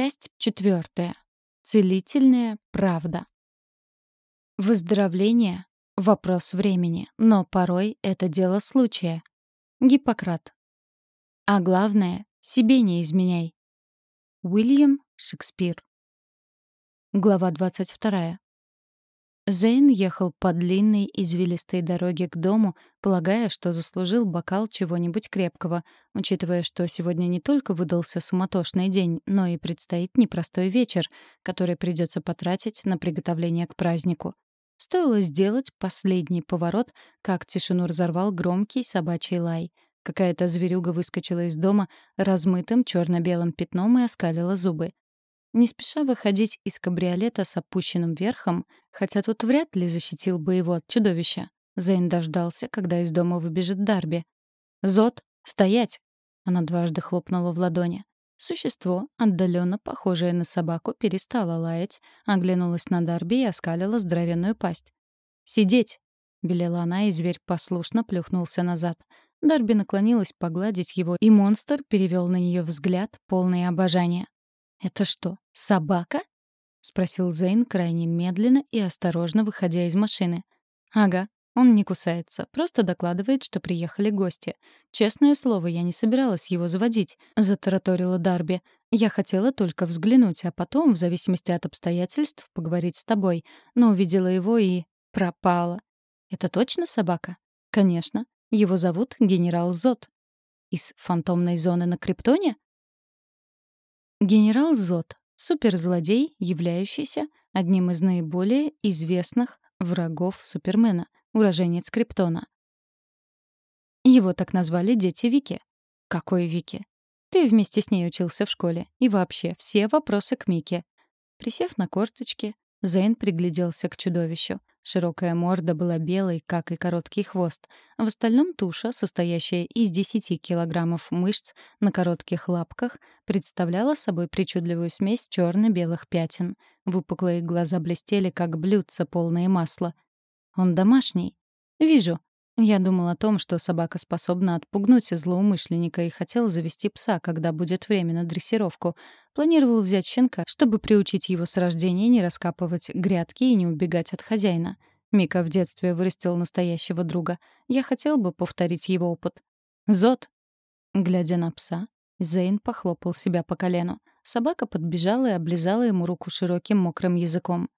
Часть четвертая. Целительная правда. Выздоровление — вопрос времени, но порой это дело случая. Гиппократ. А главное — себе не изменяй. Уильям Шекспир. Глава 22. Зейн ехал по длинной извилистой дороге к дому, полагая, что заслужил бокал чего-нибудь крепкого, учитывая, что сегодня не только выдался суматошный день, но и предстоит непростой вечер, который придется потратить на приготовление к празднику. Стоило сделать последний поворот, как тишину разорвал громкий собачий лай. Какая-то зверюга выскочила из дома размытым черно-белым пятном и оскалила зубы. Не спеша выходить из кабриолета с опущенным верхом, хотя тут вряд ли защитил бы его от чудовища, Зейн дождался, когда из дома выбежит Дарби. «Зод, стоять!» Она дважды хлопнула в ладони. Существо, отдаленно похожее на собаку, перестало лаять, оглянулось на Дарби и оскалило здоровенную пасть. «Сидеть!» — велела она, и зверь послушно плюхнулся назад. Дарби наклонилась погладить его, и монстр перевел на нее взгляд, полный обожания. «Это что, собака?» — спросил Зейн крайне медленно и осторожно, выходя из машины. «Ага, он не кусается, просто докладывает, что приехали гости. Честное слово, я не собиралась его заводить», — затараторила Дарби. «Я хотела только взглянуть, а потом, в зависимости от обстоятельств, поговорить с тобой. Но увидела его и... пропала. Это точно собака?» «Конечно. Его зовут генерал Зот». «Из фантомной зоны на Криптоне?» Генерал Зод — суперзлодей, являющийся одним из наиболее известных врагов Супермена, уроженец Криптона. Его так назвали дети Вики. Какой Вики? Ты вместе с ней учился в школе. И вообще, все вопросы к Мике. Присев на корточки, Зейн пригляделся к чудовищу. Широкая морда была белой, как и короткий хвост. В остальном туша, состоящая из 10 килограммов мышц на коротких лапках, представляла собой причудливую смесь черно-белых пятен. Выпуклые глаза блестели, как блюдца, полные масла. «Он домашний?» «Вижу», я думал о том, что собака способна отпугнуть злоумышленника и хотел завести пса, когда будет время на дрессировку. Планировал взять щенка, чтобы приучить его с рождения не раскапывать грядки и не убегать от хозяина. Мика в детстве вырастил настоящего друга. Я хотел бы повторить его опыт. «Зод!» Глядя на пса, Зейн похлопал себя по колену. Собака подбежала и облизала ему руку широким мокрым языком.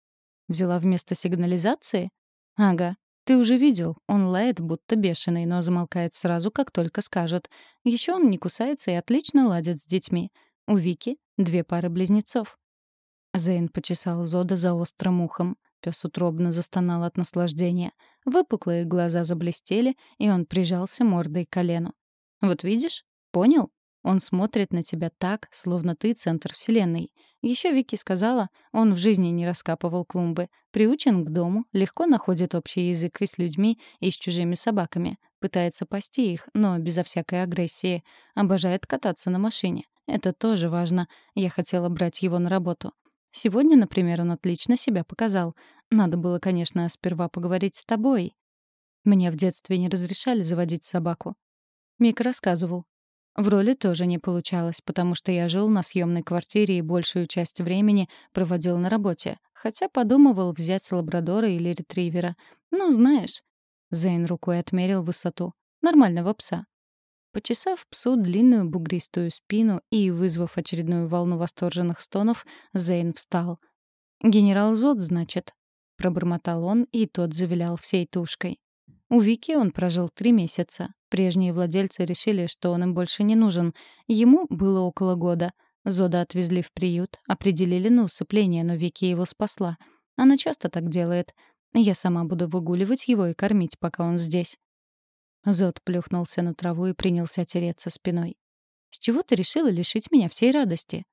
Взяла вместо сигнализации? Ага, ты уже видел, он лает, будто бешеный, но замолкает сразу, как только скажет. Еще он не кусается и отлично ладит с детьми. У Вики две пары близнецов. Зейн почесал Зода за острым ухом. Пес утробно застонал от наслаждения. Выпуклые глаза заблестели, и он прижался мордой к колену. «Вот видишь? Понял? Он смотрит на тебя так, словно ты центр вселенной. Еще Вики сказала, он в жизни не раскапывал клумбы. Приучен к дому, легко находит общий язык и с людьми, и с чужими собаками. Пытается пасти их, но безо всякой агрессии. Обожает кататься на машине. Это тоже важно. Я хотела брать его на работу. Сегодня, например, он отлично себя показал. Надо было, конечно, сперва поговорить с тобой. Мне в детстве не разрешали заводить собаку. Мик рассказывал. В роли тоже не получалось, потому что я жил на съемной квартире и большую часть времени проводил на работе, хотя подумывал взять лабрадора или ретривера. Ну, знаешь. Зейн рукой отмерил высоту. Нормального пса. Почесав псу длинную бугристую спину и вызвав очередную волну восторженных стонов, Зейн встал. «Генерал Зод, значит?» — пробормотал он, и тот завилял всей тушкой. У Вики он прожил три месяца. Прежние владельцы решили, что он им больше не нужен. Ему было около года. Зода отвезли в приют, определили на усыпление, но Вики его спасла. Она часто так делает. Я сама буду выгуливать его и кормить, пока он здесь. Зод плюхнулся на траву и принялся тереться спиной. «С чего ты решила лишить меня всей радости?»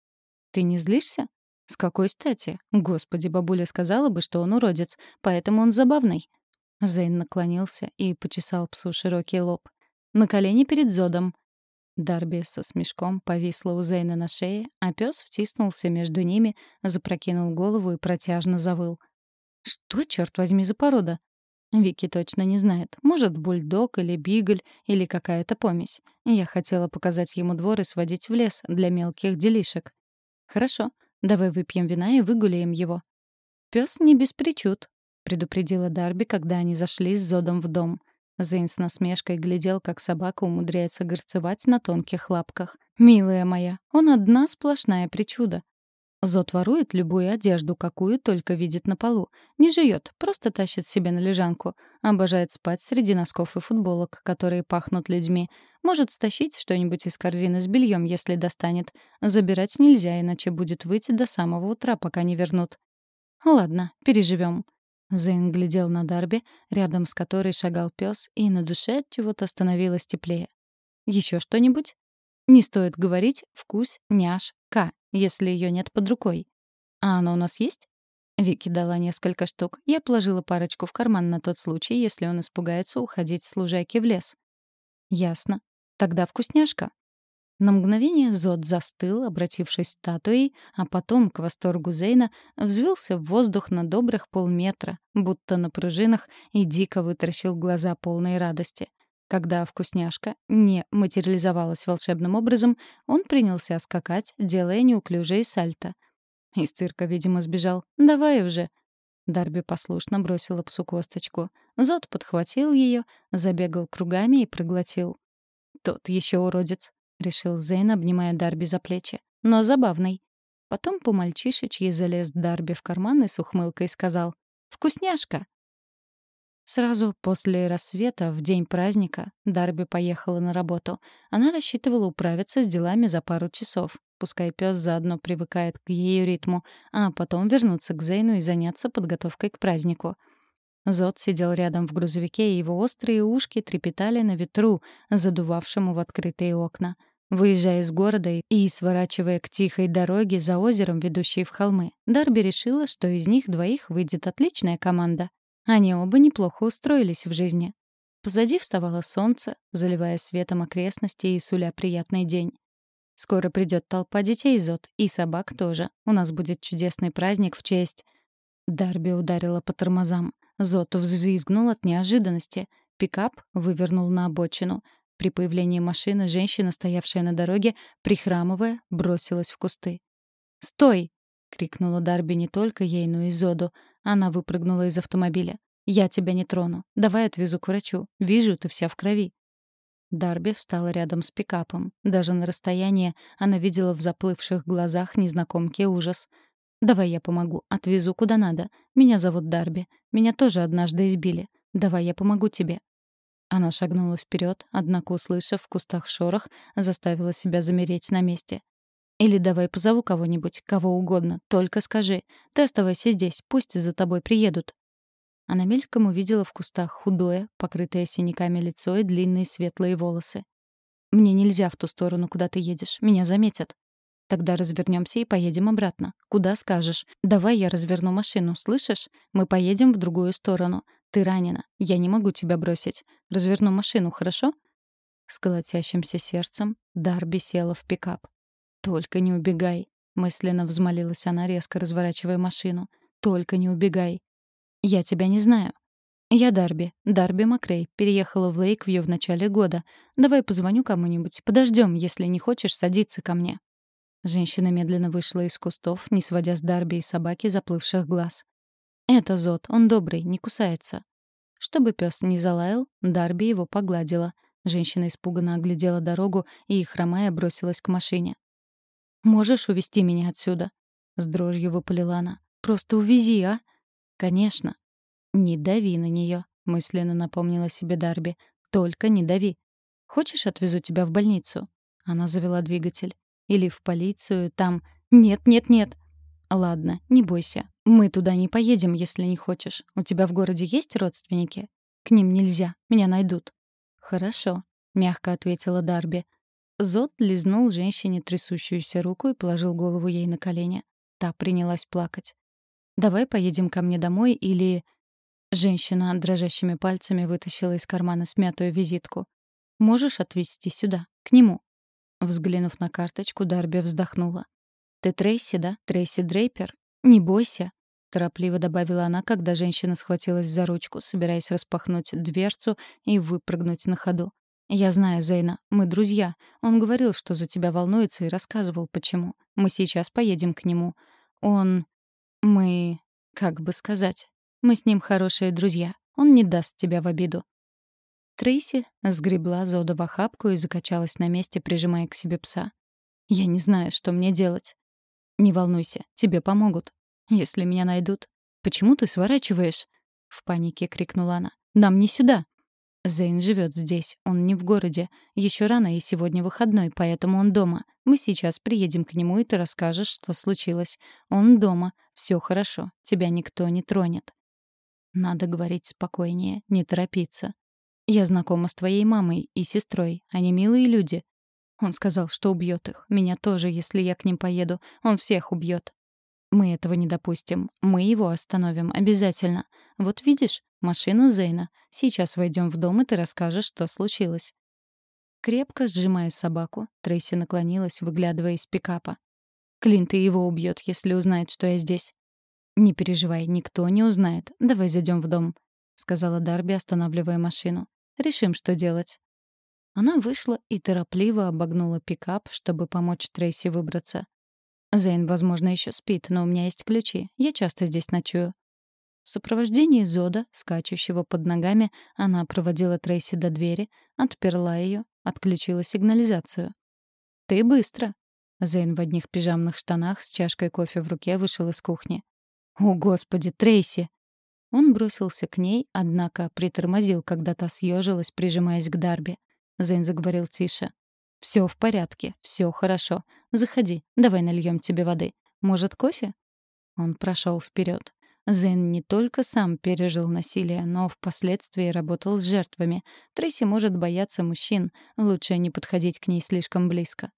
«Ты не злишься?» «С какой стати? Господи, бабуля сказала бы, что он уродец, поэтому он забавный». Зейн наклонился и почесал псу широкий лоб. На колени перед Зодом. Дарби со смешком повисла у Зейна на шее, а пес втиснулся между ними, запрокинул голову и протяжно завыл. «Что, черт возьми, за порода?» Вики точно не знает. Может, бульдог или бигль, или какая-то помесь. Я хотела показать ему двор и сводить в лес для мелких делишек. «Хорошо. Давай выпьем вина и выгуляем его». «Пёс не без причуд», — предупредила Дарби, когда они зашли с Зодом в дом. Зейн с насмешкой глядел, как собака умудряется горцевать на тонких лапках. «Милая моя, он одна сплошная причуда. Зод ворует любую одежду, какую только видит на полу. Не жует, просто тащит себе на лежанку. Обожает спать среди носков и футболок, которые пахнут людьми. Может стащить что-нибудь из корзины с бельем, если достанет. Забирать нельзя, иначе будет выйти до самого утра, пока не вернут. Ладно, переживем. Зейн глядел на Дарби, рядом с которой шагал пес, и на душе от чего-то становилось теплее. Еще что-нибудь? Не стоит говорить «вкус няш К», если ее нет под рукой. А оно у нас есть? Вики дала несколько штук. Я положила парочку в карман на тот случай, если он испугается уходить с лужайки в лес. Ясно. Тогда вкусняшка. На мгновение Зод застыл, обратившись статуей, а потом, к восторгу Зейна, взвился в воздух на добрых полметра, будто на пружинах, и дико вытаращил глаза полной радости. Когда вкусняшка не материализовалась волшебным образом, он принялся скакать, делая неуклюжие сальто. Из цирка, видимо, сбежал. «Давай уже!» Дарби послушно бросила псу косточку. Зод подхватил ее, забегал кругами и проглотил. «Тот еще уродец», — решил Зейн, обнимая Дарби за плечи. «Но забавный». Потом по-мальчишечьи залез Дарби в карман и с ухмылкой сказал «Вкусняшка!» Сразу после рассвета, в день праздника, Дарби поехала на работу. Она рассчитывала управиться с делами за пару часов. Пускай пес заодно привыкает к ее ритму, а потом вернуться к Зейну и заняться подготовкой к празднику. Зод сидел рядом в грузовике, и его острые ушки трепетали на ветру, задувавшему в открытые окна. Выезжая из города и сворачивая к тихой дороге за озером, ведущей в холмы, Дарби решила, что из них двоих выйдет отличная команда. Они оба неплохо устроились в жизни. Позади вставало солнце, заливая светом окрестности и суля приятный день. Скоро придет толпа детей, Зод, и собак тоже. У нас будет чудесный праздник в честь... Дарби ударила по тормозам. Зод взвизгнул от неожиданности. Пикап вывернул на обочину. При появлении машины женщина, стоявшая на дороге, прихрамывая, бросилась в кусты. «Стой!» — крикнула Дарби не только ей, но и Зоду. Она выпрыгнула из автомобиля. «Я тебя не трону. Давай отвезу к врачу. Вижу, ты вся в крови». Дарби встала рядом с пикапом. Даже на расстоянии она видела в заплывших глазах незнакомки ужас. «Давай я помогу. Отвезу куда надо. Меня зовут Дарби. Меня тоже однажды избили. Давай я помогу тебе». Она шагнула вперед, однако, услышав в кустах шорох, заставила себя замереть на месте. Или давай позову кого-нибудь, кого угодно, только скажи. Ты оставайся здесь, пусть за тобой приедут». Она мельком увидела в кустах худое, покрытое синяками лицо и длинные светлые волосы. «Мне нельзя в ту сторону, куда ты едешь. Меня заметят». «Тогда развернемся и поедем обратно. Куда скажешь? Давай я разверну машину, слышишь? Мы поедем в другую сторону. Ты ранена. Я не могу тебя бросить. Разверну машину, хорошо?» С колотящимся сердцем Дарби села в пикап. «Только не убегай», — мысленно взмолилась она, резко разворачивая машину. «Только не убегай». «Я тебя не знаю». «Я Дарби. Дарби Макрей. Переехала в Лейквью в начале года. Давай позвоню кому-нибудь. Подождем, если не хочешь садиться ко мне». Женщина медленно вышла из кустов, не сводя с Дарби и собаки заплывших глаз. «Это Зод. Он добрый, не кусается». Чтобы пес не залаял, Дарби его погладила. Женщина испуганно оглядела дорогу и, хромая, бросилась к машине. «Можешь увести меня отсюда?» С дрожью выпалила она. «Просто увези, а?» «Конечно». «Не дави на нее», — мысленно напомнила себе Дарби. «Только не дави. Хочешь, отвезу тебя в больницу?» Она завела двигатель. «Или в полицию, там...» «Нет, нет, нет!» «Ладно, не бойся. Мы туда не поедем, если не хочешь. У тебя в городе есть родственники?» «К ним нельзя. Меня найдут». «Хорошо», — мягко ответила Дарби. Зод лизнул женщине трясущуюся руку и положил голову ей на колени. Та принялась плакать. «Давай поедем ко мне домой или...» Женщина дрожащими пальцами вытащила из кармана смятую визитку. «Можешь отвезти сюда, к нему?» Взглянув на карточку, Дарби вздохнула. «Ты Трейси, да? Трейси Дрейпер? Не бойся!» Торопливо добавила она, когда женщина схватилась за ручку, собираясь распахнуть дверцу и выпрыгнуть на ходу. «Я знаю Зейна. Мы друзья. Он говорил, что за тебя волнуется и рассказывал, почему. Мы сейчас поедем к нему. Он... Мы... Как бы сказать? Мы с ним хорошие друзья. Он не даст тебя в обиду». Трейси сгребла Зода в охапку и закачалась на месте, прижимая к себе пса. «Я не знаю, что мне делать». «Не волнуйся, тебе помогут. Если меня найдут...» «Почему ты сворачиваешь?» — в панике крикнула она. «Нам не сюда!» Зейн живет здесь, он не в городе. Еще рано и сегодня выходной, поэтому он дома. Мы сейчас приедем к нему, и ты расскажешь, что случилось. Он дома, все хорошо, тебя никто не тронет. Надо говорить спокойнее, не торопиться. Я знакома с твоей мамой и сестрой, они милые люди. Он сказал, что убьет их. Меня тоже, если я к ним поеду. Он всех убьет. Мы этого не допустим. Мы его остановим обязательно. Вот видишь, машина Зейна. Сейчас войдем в дом, и ты расскажешь, что случилось. Крепко сжимая собаку, Трейси наклонилась, выглядывая из пикапа. Клинт и его убьет, если узнает, что я здесь. «Не переживай, никто не узнает. Давай зайдем в дом», — сказала Дарби, останавливая машину. «Решим, что делать». Она вышла и торопливо обогнула пикап, чтобы помочь Трейси выбраться. Зейн, возможно, еще спит, но у меня есть ключи. Я часто здесь ночую. В сопровождении Зода, скачущего под ногами, она проводила Трейси до двери, отперла ее, отключила сигнализацию. «Ты быстро!» Зейн в одних пижамных штанах с чашкой кофе в руке вышел из кухни. «О, Господи, Трейси!» Он бросился к ней, однако притормозил, когда та съежилась, прижимаясь к Дарби. Зейн заговорил тише. Все в порядке, все хорошо. Заходи, давай нальем тебе воды. Может, кофе? Он прошел вперед. Зен не только сам пережил насилие, но впоследствии работал с жертвами. Трейси может бояться мужчин, лучше не подходить к ней слишком близко.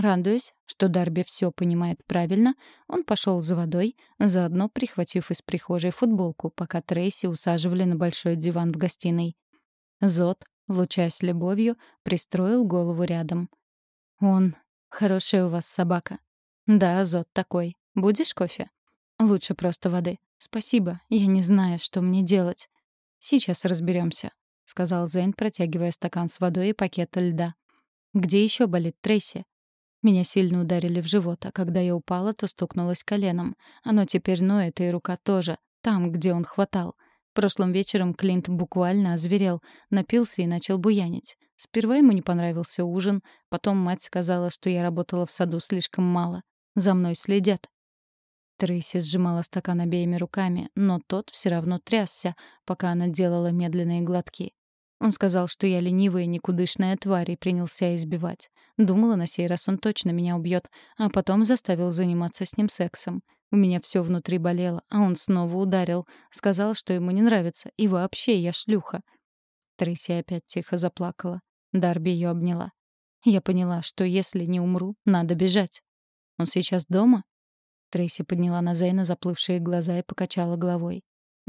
Радуясь, что Дарби все понимает правильно, он пошел за водой, заодно прихватив из прихожей футболку, пока Трейси усаживали на большой диван в гостиной. Зод лучась любовью, пристроил голову рядом. «Он... Хорошая у вас собака». «Да, Зод такой. Будешь кофе?» «Лучше просто воды. Спасибо. Я не знаю, что мне делать». «Сейчас разберемся», — сказал Зейн, протягивая стакан с водой и пакет льда. «Где еще болит Трейси?» Меня сильно ударили в живот, а когда я упала, то стукнулась коленом. Оно теперь ноет, и рука тоже. Там, где он хватал. Прошлым вечером Клинт буквально озверел, напился и начал буянить. Сперва ему не понравился ужин, потом мать сказала, что я работала в саду слишком мало. За мной следят. Трейси сжимала стакан обеими руками, но тот все равно трясся, пока она делала медленные глотки. Он сказал, что я ленивая, никудышная тварь, и принялся избивать. Думала, на сей раз он точно меня убьет, а потом заставил заниматься с ним сексом. У меня все внутри болело, а он снова ударил. Сказал, что ему не нравится. И вообще, я шлюха. Трейси опять тихо заплакала. Дарби ее обняла. Я поняла, что если не умру, надо бежать. Он сейчас дома? Трейси подняла на Зейна заплывшие глаза и покачала головой.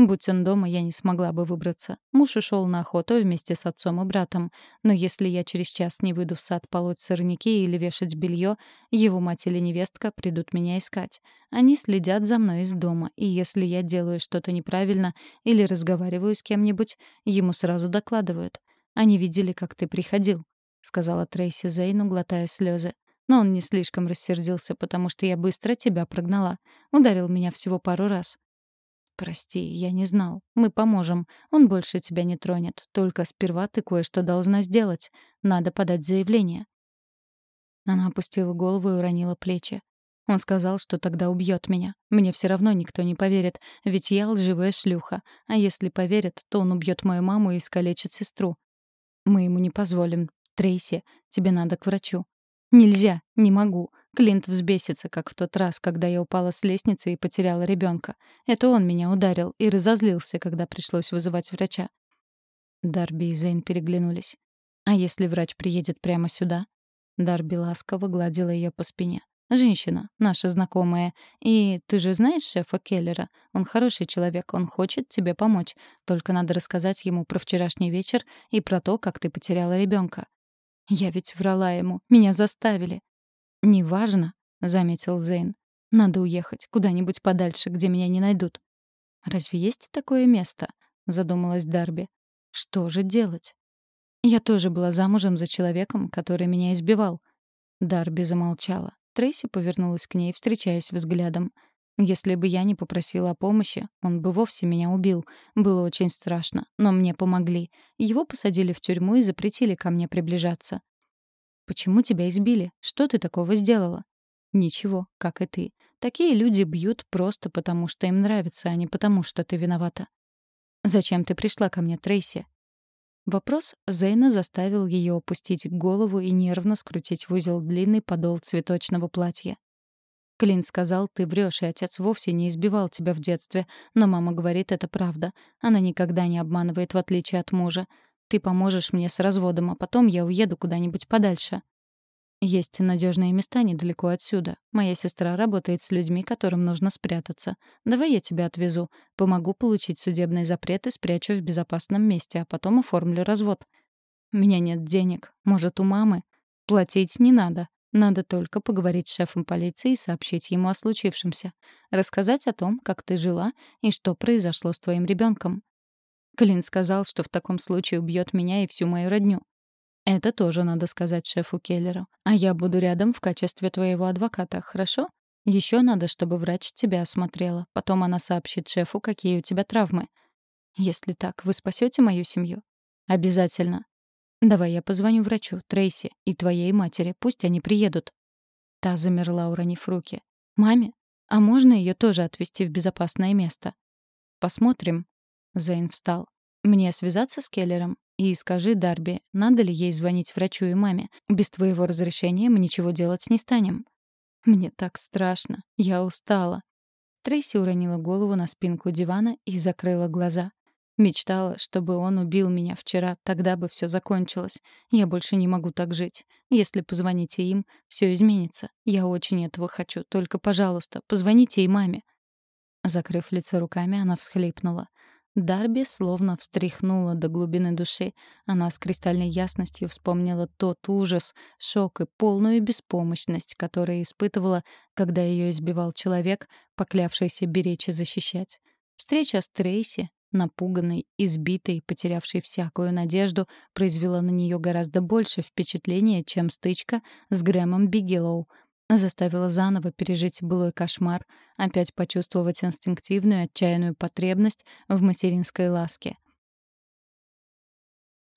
Будь он дома, я не смогла бы выбраться. Муж ушел на охоту вместе с отцом и братом. Но если я через час не выйду в сад полоть сорняки или вешать белье, его мать или невестка придут меня искать. Они следят за мной из дома, и если я делаю что-то неправильно или разговариваю с кем-нибудь, ему сразу докладывают. Они видели, как ты приходил, — сказала Трейси Зейну, глотая слезы. Но он не слишком рассердился, потому что я быстро тебя прогнала. Ударил меня всего пару раз. «Прости, я не знал. Мы поможем. Он больше тебя не тронет. Только сперва ты кое-что должна сделать. Надо подать заявление». Она опустила голову и уронила плечи. Он сказал, что тогда убьет меня. Мне все равно никто не поверит, ведь я лживая шлюха. А если поверят, то он убьет мою маму и искалечит сестру. Мы ему не позволим. Трейси, тебе надо к врачу. Нельзя, не могу. Клинт взбесится, как в тот раз, когда я упала с лестницы и потеряла ребенка. Это он меня ударил и разозлился, когда пришлось вызывать врача. Дарби и Зейн переглянулись. «А если врач приедет прямо сюда?» Дарби ласково гладила ее по спине. «Женщина, наша знакомая. И ты же знаешь шефа Келлера? Он хороший человек, он хочет тебе помочь. Только надо рассказать ему про вчерашний вечер и про то, как ты потеряла ребенка. Я ведь врала ему, меня заставили. «Неважно», — заметил Зейн. «Надо уехать куда-нибудь подальше, где меня не найдут». «Разве есть такое место?» — задумалась Дарби. «Что же делать?» Я тоже была замужем за человеком, который меня избивал. Дарби замолчала. Трейси повернулась к ней, встречаясь взглядом. Если бы я не попросила о помощи, он бы вовсе меня убил. Было очень страшно, но мне помогли. Его посадили в тюрьму и запретили ко мне приближаться. «Почему тебя избили? Что ты такого сделала?» «Ничего, как и ты. Такие люди бьют просто потому, что им нравится, а не потому, что ты виновата». «Зачем ты пришла ко мне, Трейси?» Вопрос Зейна заставил ее опустить голову и нервно скрутить в узел длинный подол цветочного платья. Клин сказал, ты врешь, и отец вовсе не избивал тебя в детстве. Но мама говорит, это правда. Она никогда не обманывает, в отличие от мужа. Ты поможешь мне с разводом, а потом я уеду куда-нибудь подальше. Есть надежные места недалеко отсюда. Моя сестра работает с людьми, которым нужно спрятаться. Давай я тебя отвезу. Помогу получить судебный запрет и спрячу в безопасном месте, а потом оформлю развод. У меня нет денег. Может, у мамы? Платить не надо. Надо только поговорить с шефом полиции и сообщить ему о случившемся. Рассказать о том, как ты жила и что произошло с твоим ребенком. Клин сказал, что в таком случае убьет меня и всю мою родню. Это тоже надо сказать шефу Келлеру. А я буду рядом в качестве твоего адвоката, хорошо? Еще надо, чтобы врач тебя осмотрела. Потом она сообщит шефу, какие у тебя травмы. Если так, вы спасете мою семью? Обязательно. «Давай я позвоню врачу, Трейси, и твоей матери. Пусть они приедут». Та замерла, уронив руки. «Маме? А можно ее тоже отвезти в безопасное место?» «Посмотрим». Зейн встал. «Мне связаться с Келлером? И скажи Дарби, надо ли ей звонить врачу и маме? Без твоего разрешения мы ничего делать не станем». «Мне так страшно. Я устала». Трейси уронила голову на спинку дивана и закрыла глаза. Мечтала, чтобы он убил меня вчера, тогда бы все закончилось. Я больше не могу так жить. Если позвоните им, все изменится. Я очень этого хочу. Только, пожалуйста, позвоните и маме. Закрыв лицо руками, она всхлипнула. Дарби словно встряхнула до глубины души. Она с кристальной ясностью вспомнила тот ужас, шок и полную беспомощность, которые испытывала, когда ее избивал человек, поклявшийся беречь и защищать. Встреча с Трейси, напуганной, избитой, потерявшей всякую надежду, произвела на нее гораздо больше впечатления, чем стычка с Грэмом Бигелоу. Заставила заново пережить былой кошмар, опять почувствовать инстинктивную отчаянную потребность в материнской ласке.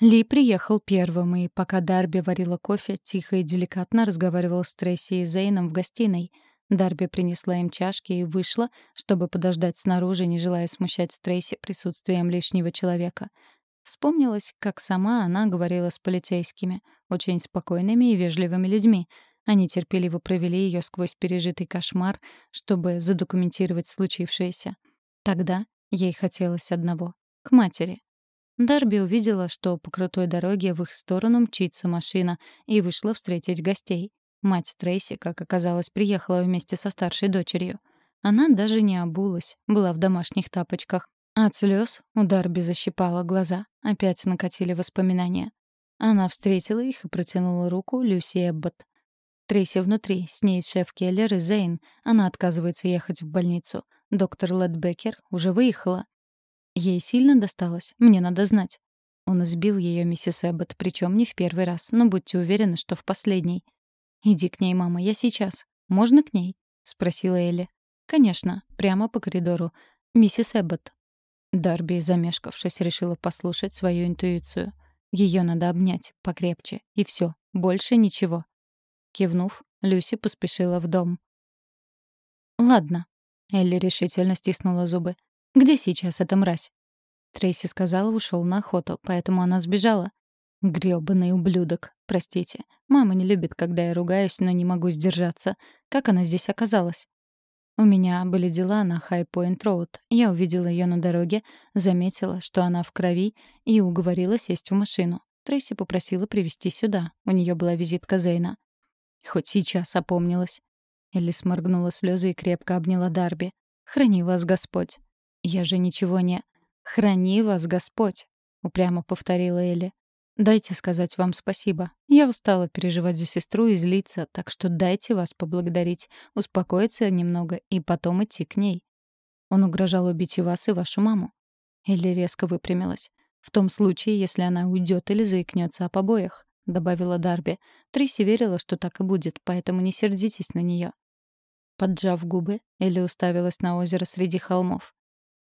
Ли приехал первым, и пока Дарби варила кофе, тихо и деликатно разговаривал с Тресси и Зейном в гостиной — Дарби принесла им чашки и вышла, чтобы подождать снаружи, не желая смущать Трейси присутствием лишнего человека. Вспомнилось, как сама она говорила с полицейскими, очень спокойными и вежливыми людьми. Они терпеливо провели ее сквозь пережитый кошмар, чтобы задокументировать случившееся. Тогда ей хотелось одного — к матери. Дарби увидела, что по крутой дороге в их сторону мчится машина, и вышла встретить гостей. Мать Трейси, как оказалось, приехала вместе со старшей дочерью. Она даже не обулась, была в домашних тапочках. От слез у Дарби защипала глаза. Опять накатили воспоминания. Она встретила их и протянула руку Люси Эббот. Трейси внутри, с ней шеф Келлер и Зейн. Она отказывается ехать в больницу. Доктор Ледбекер уже выехала. Ей сильно досталось, мне надо знать. Он избил ее, миссис Эббот, причем не в первый раз, но будьте уверены, что в последний. «Иди к ней, мама, я сейчас. Можно к ней?» — спросила Элли. «Конечно, прямо по коридору. Миссис Эббот». Дарби, замешкавшись, решила послушать свою интуицию. Ее надо обнять покрепче, и все, больше ничего. Кивнув, Люси поспешила в дом. «Ладно», — Элли решительно стиснула зубы. «Где сейчас эта мразь?» Трейси сказала, ушел на охоту, поэтому она сбежала. Грёбаный ублюдок. Простите. Мама не любит, когда я ругаюсь, но не могу сдержаться. Как она здесь оказалась? У меня были дела на Хай-Пойнт Роуд. Я увидела ее на дороге, заметила, что она в крови, и уговорила сесть в машину. Трейси попросила привезти сюда. У нее была визитка Зейна. Хоть сейчас опомнилась. Элли сморгнула слезы и крепко обняла Дарби. «Храни вас Господь». «Я же ничего не...» «Храни вас Господь», — упрямо повторила Элли. Дайте сказать вам спасибо. Я устала переживать за сестру и злиться, так что дайте вас поблагодарить, успокоиться немного и потом идти к ней. Он угрожал убить и вас, и вашу маму. Элли резко выпрямилась. В том случае, если она уйдет или заикнется о побоях, добавила Дарби. Трейси верила, что так и будет, поэтому не сердитесь на нее. Поджав губы, Элли уставилась на озеро среди холмов.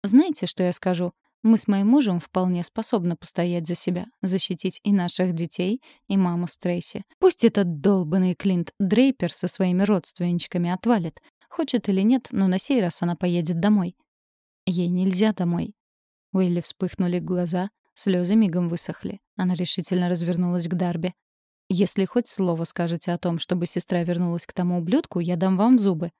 «Знаете, что я скажу? Мы с моим мужем вполне способны постоять за себя, защитить и наших детей, и маму с Трейси. Пусть этот долбанный Клинт Дрейпер со своими родственничками отвалит. Хочет или нет, но на сей раз она поедет домой. Ей нельзя домой. У Элли вспыхнули глаза, слезы мигом высохли. Она решительно развернулась к Дарби. «Если хоть слово скажете о том, чтобы сестра вернулась к тому ублюдку, я дам вам зубы».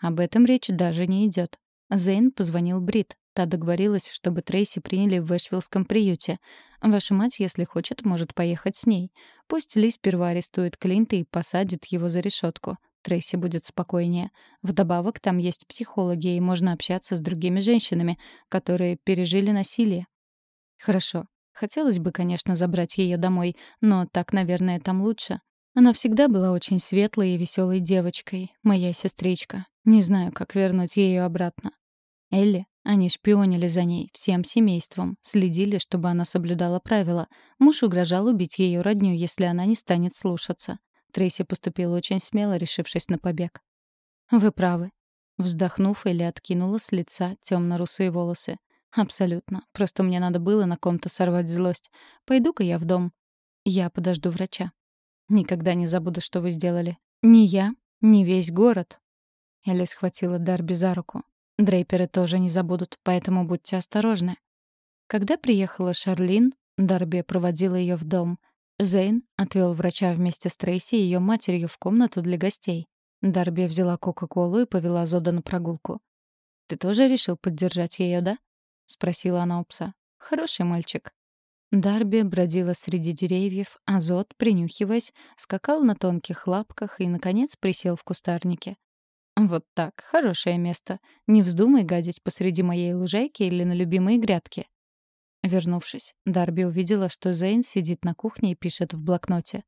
Об этом речь даже не идет. Зейн позвонил Брит. Та договорилась, чтобы Трейси приняли в Вэшвиллском приюте. Ваша мать, если хочет, может поехать с ней. Пусть Ли сперва арестует Клинта и посадит его за решетку. Трейси будет спокойнее. Вдобавок, там есть психологи, и можно общаться с другими женщинами, которые пережили насилие. Хорошо. Хотелось бы, конечно, забрать ее домой, но так, наверное, там лучше. Она всегда была очень светлой и веселой девочкой, моя сестричка. Не знаю, как вернуть ее обратно. Элли, они шпионили за ней, всем семейством, следили, чтобы она соблюдала правила. Муж угрожал убить ее родню, если она не станет слушаться. Трейси поступила очень смело, решившись на побег. «Вы правы». Вздохнув, Элли откинула с лица темно-русые волосы. «Абсолютно. Просто мне надо было на ком-то сорвать злость. Пойду-ка я в дом. Я подожду врача. Никогда не забуду, что вы сделали. Ни я, ни весь город». Элли схватила Дарби за руку. Дрейперы тоже не забудут, поэтому будьте осторожны. Когда приехала Шарлин, Дарби проводила ее в дом. Зейн отвел врача вместе с Трейси и ее матерью в комнату для гостей. Дарби взяла Кока-Колу и повела Зода на прогулку. «Ты тоже решил поддержать ее, да?» — спросила она у пса. «Хороший мальчик». Дарби бродила среди деревьев, а Зод, принюхиваясь, скакал на тонких лапках и, наконец, присел в кустарнике. «Вот так, хорошее место. Не вздумай гадить посреди моей лужайки или на любимые грядки», Вернувшись, Дарби увидела, что Зейн сидит на кухне и пишет в блокноте.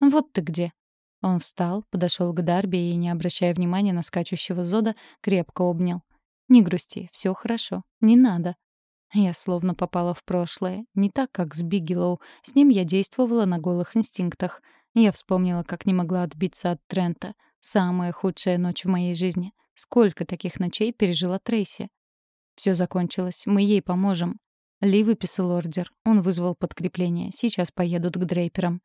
«Вот ты где». Он встал, подошел к Дарби и, не обращая внимания на скачущего Зода, крепко обнял. «Не грусти, все хорошо. Не надо». Я словно попала в прошлое. Не так, как с Бигелоу. С ним я действовала на голых инстинктах. Я вспомнила, как не могла отбиться от Трента. Самая худшая ночь в моей жизни. Сколько таких ночей пережила Трейси. Все закончилось. Мы ей поможем. Ли выписал ордер. Он вызвал подкрепление. Сейчас поедут к Дрейперам.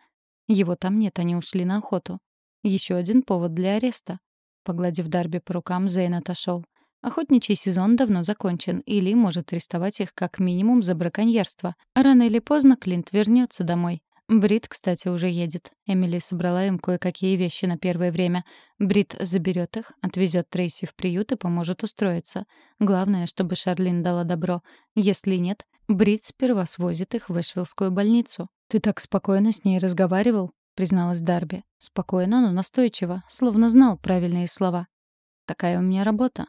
Его там нет, они ушли на охоту. Еще один повод для ареста. Погладив Дарби по рукам, Зейн отошел. Охотничий сезон давно закончен, и Ли может арестовать их как минимум за браконьерство. Рано или поздно Клинт вернется домой. Брит, кстати, уже едет. Эмили собрала им кое-какие вещи на первое время. Брит заберет их, отвезет Трейси в приют и поможет устроиться. Главное, чтобы Шарлин дала добро. Если нет, Брит сперва свозит их в Эшвиллскую больницу. «Ты так спокойно с ней разговаривал?» — призналась Дарби. Спокойно, но настойчиво, словно знал правильные слова. «Такая у меня работа».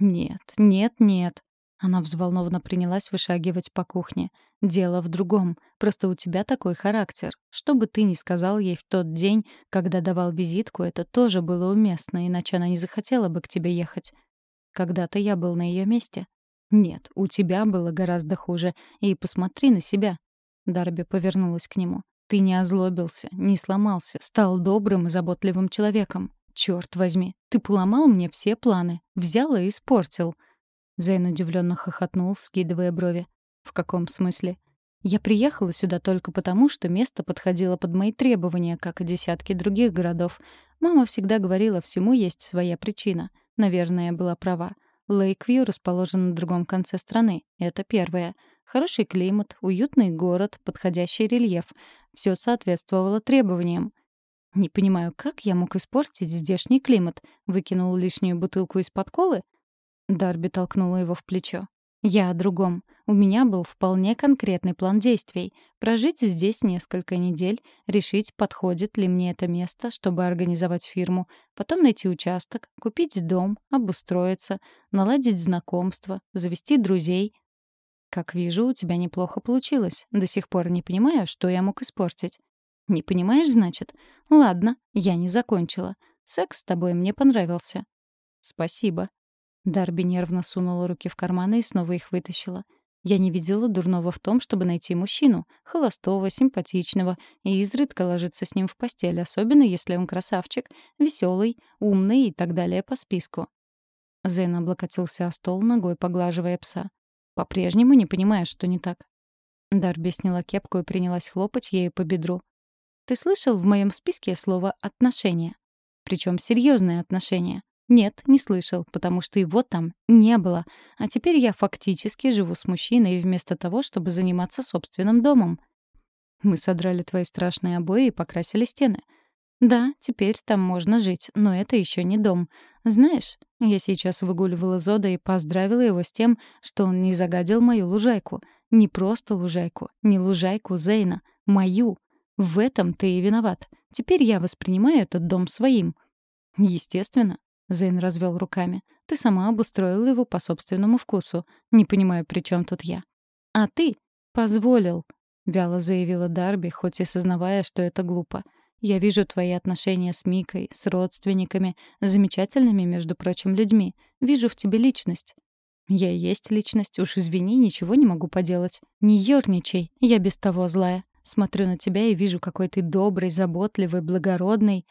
«Нет, нет, нет». Она взволнованно принялась вышагивать по кухне. «Дело в другом. Просто у тебя такой характер. Что бы ты ни сказал ей в тот день, когда давал визитку, это тоже было уместно, иначе она не захотела бы к тебе ехать. Когда-то я был на ее месте. «Нет, у тебя было гораздо хуже. И посмотри на себя». Дарби повернулась к нему. «Ты не озлобился, не сломался, стал добрым и заботливым человеком. Черт возьми, ты поломал мне все планы, взял и испортил». Зейн удивленно хохотнул, скидывая брови. «В каком смысле?» «Я приехала сюда только потому, что место подходило под мои требования, как и десятки других городов. Мама всегда говорила, всему есть своя причина. Наверное, была права. Лейквью расположен на другом конце страны. Это первое. Хороший климат, уютный город, подходящий рельеф. Все соответствовало требованиям. Не понимаю, как я мог испортить здешний климат? Выкинул лишнюю бутылку из-под колы? Дарби толкнула его в плечо. Я о другом. У меня был вполне конкретный план действий. Прожить здесь несколько недель, решить, подходит ли мне это место, чтобы организовать фирму, потом найти участок, купить дом, обустроиться, наладить знакомства, завести друзей. Как вижу, у тебя неплохо получилось. До сих пор не понимаю, что я мог испортить. Не понимаешь, значит? Ладно, я не закончила. Секс с тобой мне понравился. Спасибо. Дарби нервно сунула руки в карманы и снова их вытащила. Я не видела дурного в том, чтобы найти мужчину, холостого, симпатичного, и изредка ложиться с ним в постель, особенно если он красавчик, веселый, умный и так далее по списку. Зейн облокотился о стол, ногой поглаживая пса. По-прежнему не понимая, что не так. Дарби сняла кепку и принялась хлопать ею по бедру. «Ты слышал в моем списке слово «отношения»? Причем серьезные отношения. Нет, не слышал, потому что его там не было. А теперь я фактически живу с мужчиной вместо того, чтобы заниматься собственным домом. Мы содрали твои страшные обои и покрасили стены. Да, теперь там можно жить, но это еще не дом. Знаешь, я сейчас выгуливала Зода и поздравила его с тем, что он не загадил мою лужайку. Не просто лужайку, не лужайку Зейна, мою. В этом ты и виноват. Теперь я воспринимаю этот дом своим. Естественно, Зейн развел руками. «Ты сама обустроила его по собственному вкусу. Не понимаю, при чем тут я». «А ты позволил», — вяло заявила Дарби, хоть и сознавая, что это глупо. «Я вижу твои отношения с Микой, с родственниками, замечательными, между прочим, людьми. Вижу в тебе личность». «Я и есть личность, уж извини, ничего не могу поделать. Не ёрничай, я без того злая. Смотрю на тебя и вижу, какой ты добрый, заботливый, благородный.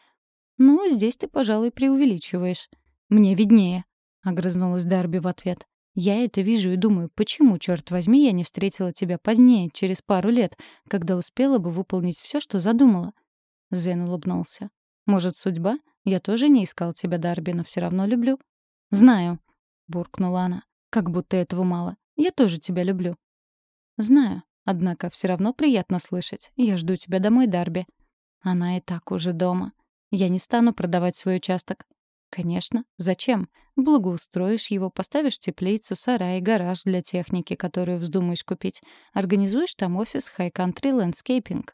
«Ну, здесь ты, пожалуй, преувеличиваешь. Мне виднее», — огрызнулась Дарби в ответ. «Я это вижу и думаю, почему, черт возьми, я не встретила тебя позднее, через пару лет, когда успела бы выполнить все, что задумала?» Зен улыбнулся. «Может, судьба? Я тоже не искал тебя, Дарби, но все равно люблю». «Знаю», — буркнула она. «Как будто этого мало. Я тоже тебя люблю». «Знаю. Однако все равно приятно слышать. Я жду тебя домой, Дарби». Она и так уже дома. Я не стану продавать свой участок. Конечно. Зачем? Благоустроишь его, поставишь теплицу, сарай, гараж для техники, которую вздумаешь купить. Организуешь там офис High Country Landscaping.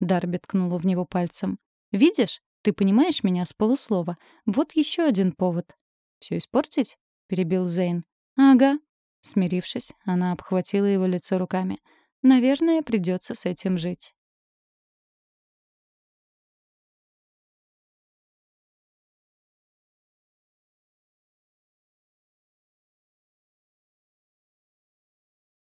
Дарби ткнула в него пальцем. «Видишь? Ты понимаешь меня с полуслова. Вот еще один повод». «Все испортить?» — перебил Зейн. «Ага». Смирившись, она обхватила его лицо руками. «Наверное, придется с этим жить».